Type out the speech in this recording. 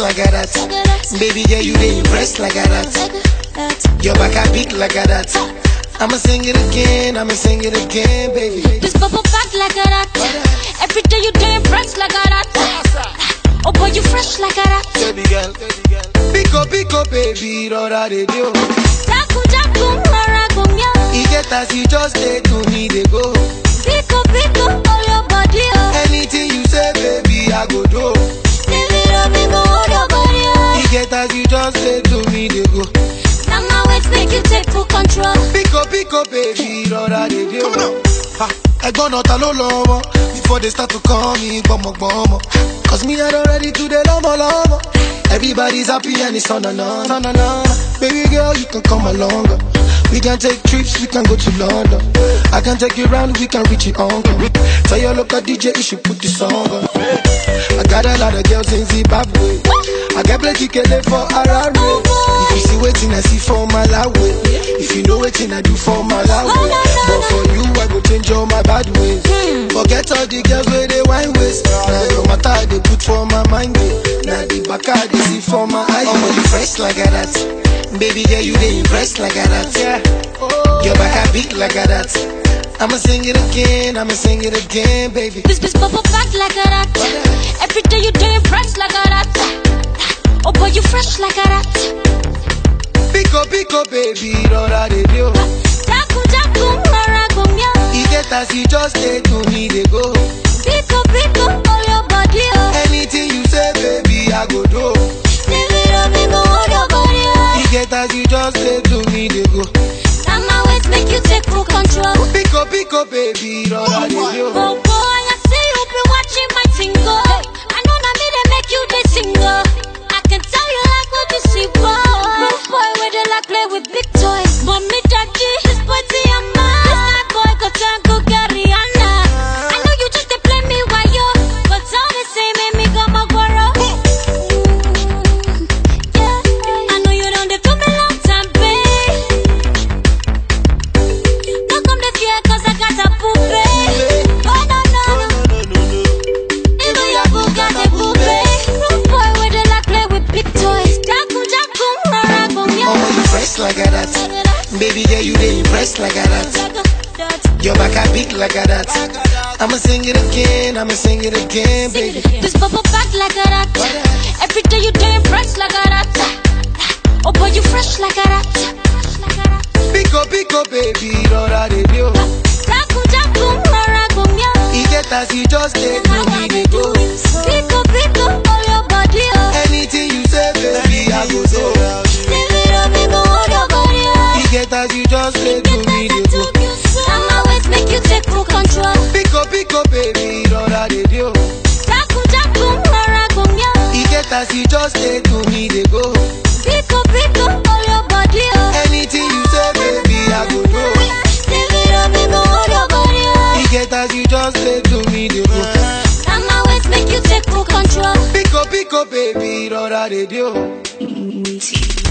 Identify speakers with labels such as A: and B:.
A: like a that. Baby girl, you dey impressed like a that. Your back a beat like a that. I'ma sing it again, I'ma sing it again, baby.
B: This bubble fat like a rat. Every day you damn fresh like a rat. Oh boy, you fresh like a rat.
A: Baby girl, pick up, pick up, baby, rọra dey do.
B: Jaku jaku rara gumya.
A: E get as you just dey to me, dey go.
B: Pico pico oh, all your body oh.
A: Anything you say, baby, I go do.
B: Baby love me go hold your body oh.
A: E get as you just dey to me, dey go.
B: Now my ways make you take full control.
A: Pick up, pick up, baby, rọra dey do. Ha, Ẹ̀gbọ́n náà ta ló lọ́wọ́? Before they start to call me gbọmọgbọmọ. Cause me I don ready to dey lọ́mọlọ́mọ. Everybody's happy and it's on and on, on and on. Baby girl, you can come along. We can take trips, we can go to London. I can take you round, we can reach your uncle. Tell your local DJ you should put the song on. I got a lot of girls in Zimbabwe. I get plenty kele for Harare. If you see waiting, I see for Malawi. If you know waiting, I do for Malawi. But for you, I go change all my bad ways. Forget all the girls where they wine waste. Now your matter they put for my mind. eh. Now the back I they see for my eyes. Oh, you fresh like a that. Baby girl, you they impressed like a that. Your back I big like a that. I'ma sing it again, I'ma sing it again, baby.
B: This bitch bubble fat like a rat. Every day you damn fresh like a rat. You fresh like a rat.
A: Pick up, pick up, baby, rọra dey do.
B: Jaku jaku rara gumya.
A: E get as you just dey to me, dey go.
B: Pico pico all your body oh.
A: Anything you say, baby, I go do. Girl, you like a that. Your back a big like a that. I'ma sing it again, I'ma sing it again, baby.
B: This bubble fat like a rat. Every day you damn fresh like a rat. Oh boy, you fresh like a rat.
A: Up, pick up, baby, rọra dey do.
B: Jaku jaku rara gong yo.
A: E get as you just to me, dey go.
B: Pico
A: just dey to me, dey go.
B: Now my ways make you take full control.
A: Pick up, pick up, baby, rọra dey do.
C: Easy.